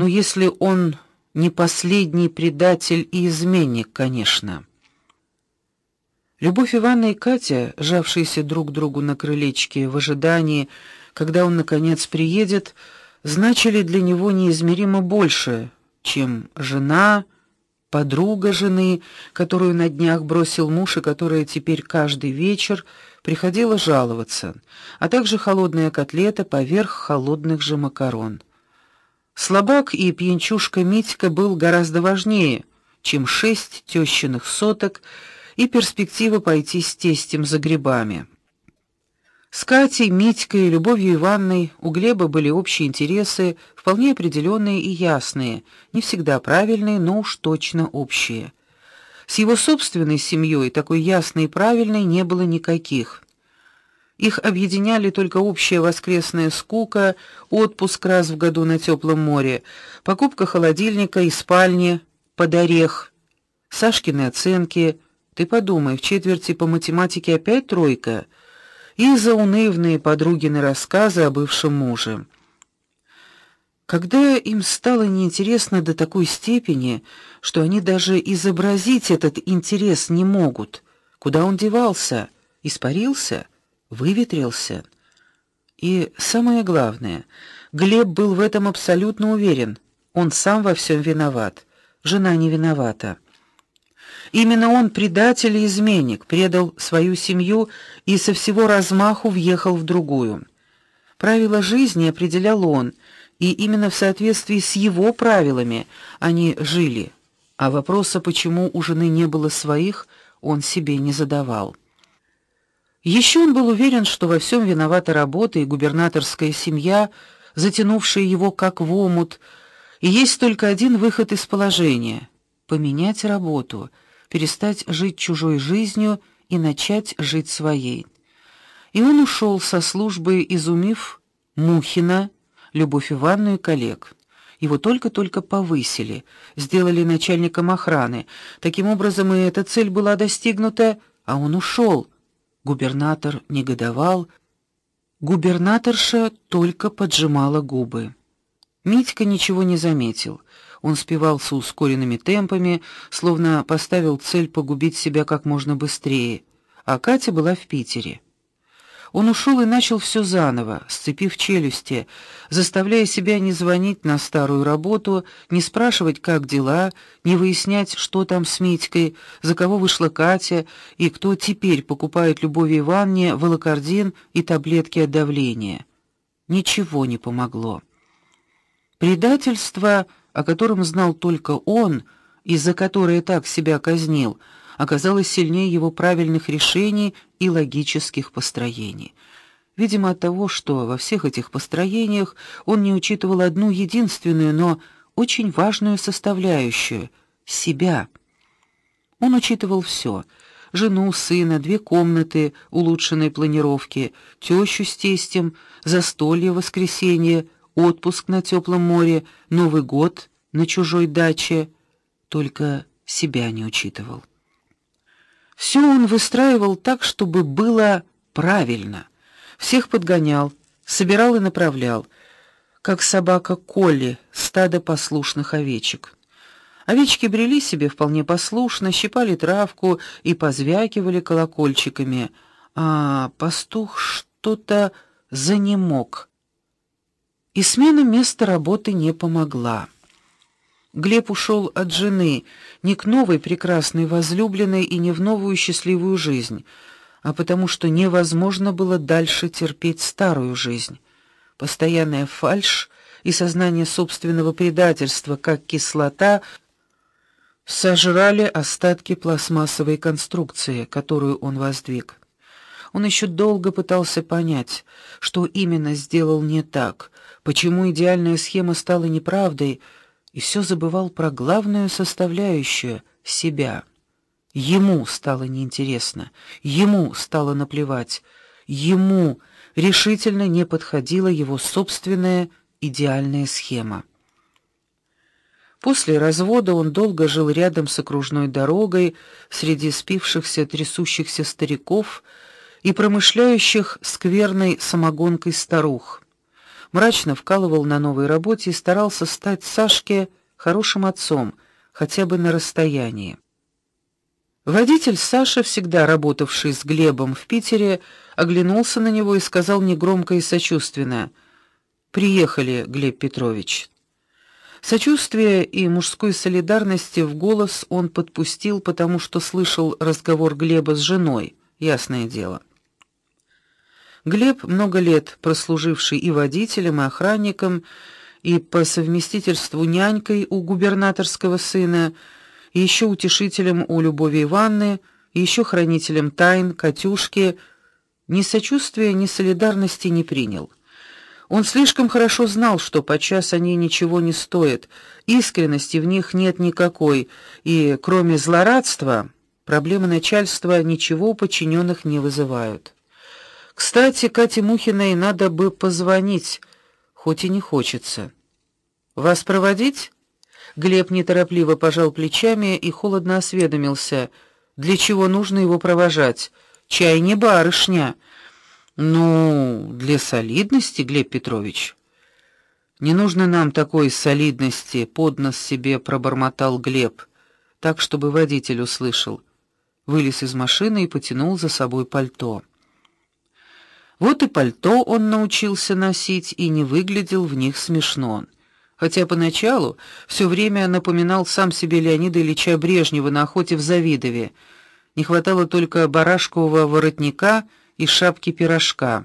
Ну, если он не последний предатель и изменник, конечно. Любовь Ивановна и Катя, жавшиеся друг к другу на крылечке в ожидании, когда он наконец приедет, значили для него неизмеримо больше, чем жена, подруга жены, которую на днях бросил муж и которая теперь каждый вечер приходила жаловаться, а также холодная котлета поверх холодных же макарон. Слабак и пьянчушка Митька был гораздо важнее, чем шесть тещиных соток и перспектива пойти с тестем за грибами. С Катей, Митькой и Любовью Ивановной у Глеба были общие интересы, вполне определенные и ясные, не всегда правильные, но уж точно общие. С его собственной семьей такой ясной и правильной не было никаких. Их объединяли только общая воскресная скука, отпуск раз в году на теплом море, покупка холодильника и спальни под орех, Сашкины оценки. Ты подумай, в четверти по математике опять тройка — и заунывные подругины рассказы о бывшем муже. Когда им стало неинтересно до такой степени, что они даже изобразить этот интерес не могут, куда он девался? Испарился? Выветрился? И самое главное, Глеб был в этом абсолютно уверен. Он сам во всем виноват. Жена не виновата. Именно он предатель и изменник, предал свою семью и со всего размаху въехал в другую. Правила жизни определял он, и именно в соответствии с его правилами они жили. А вопроса, почему у жены не было своих, он себе не задавал. Еще он был уверен, что во всем виновата работа и губернаторская семья, затянувшая его как в омут, и есть только один выход из положения поменять работу перестать жить чужой жизнью и начать жить своей. И он ушел со службы, изумив Мухина, Любовь Ивановну и коллег. Его только-только повысили, сделали начальником охраны. Таким образом, и эта цель была достигнута, а он ушел. Губернатор негодовал, губернаторша только поджимала губы. Митька ничего не заметил. Он спивался ускоренными темпами, словно поставил цель погубить себя как можно быстрее. А Катя была в Питере. Он ушел и начал все заново, сцепив челюсти, заставляя себя не звонить на старую работу, не спрашивать, как дела, не выяснять, что там с Митькой, за кого вышла Катя и кто теперь покупает Любови Ивановне волокордин и таблетки от давления. Ничего не помогло. Предательство о котором знал только он и за которое так себя казнил, оказалось сильнее его правильных решений и логических построений. Видимо, от того, что во всех этих построениях он не учитывал одну единственную, но очень важную составляющую себя. Он учитывал все: жену, сына, две комнаты улучшенной планировки, тещу с тестем, застолье в воскресенье, отпуск на теплом море, Новый год на чужой даче, только себя не учитывал. Все он выстраивал так, чтобы было правильно. Всех подгонял, собирал и направлял, как собака Колли, стадо послушных овечек. Овечки брели себе вполне послушно, щипали травку и позвякивали колокольчиками, а пастух что-то занемог и смена места работы не помогла. Глеб ушел от жены не к новой прекрасной возлюбленной и не в новую счастливую жизнь, а потому что невозможно было дальше терпеть старую жизнь. Постоянная фальшь и сознание собственного предательства, как кислота, сожрали остатки пластмассовой конструкции, которую он воздвиг. Он еще долго пытался понять, что именно сделал не так, почему идеальная схема стала неправдой, и все забывал про главную составляющую себя. Ему стало неинтересно, ему стало наплевать, ему решительно не подходила его собственная идеальная схема. После развода он долго жил рядом с окружной дорогой среди спившихся, трясущихся стариков и промышляющих скверной самогонкой старух мрачно вкалывал на новой работе и старался стать Сашке хорошим отцом, хотя бы на расстоянии. Водитель Саша, всегда работавший с Глебом в Питере, оглянулся на него и сказал негромко и сочувственно: "Приехали, Глеб Петрович". Сочувствия и мужской солидарности в голос он подпустил, потому что слышал разговор Глеба с женой, ясное дело. Глеб, много лет прослуживший и водителем, и охранником, и по совместительству нянькой у губернаторского сына, и еще утешителем у Любови Ивановны, и еще хранителем тайн Катюшки, ни сочувствия, ни солидарности не принял. Он слишком хорошо знал, что подчас они ничего не стоят, искренности в них нет никакой, и кроме злорадства, проблемы начальства ничего у подчиненных не вызывают. Кстати, Кате Мухиной надо бы позвонить, хоть и не хочется. Вас проводить? Глеб неторопливо пожал плечами и холодно осведомился: "Для чего нужно его провожать? Чай не барышня". Ну, для солидности, Глеб Петрович. Не нужно нам такой солидности, поднос себе пробормотал Глеб, так чтобы водитель услышал. Вылез из машины и потянул за собой пальто. Вот и пальто он научился носить и не выглядел в них смешно. Хотя поначалу все время напоминал сам себе Леонида Ильича Брежнева на охоте в Завидове. Не хватало только барашкового воротника и шапки пирожка.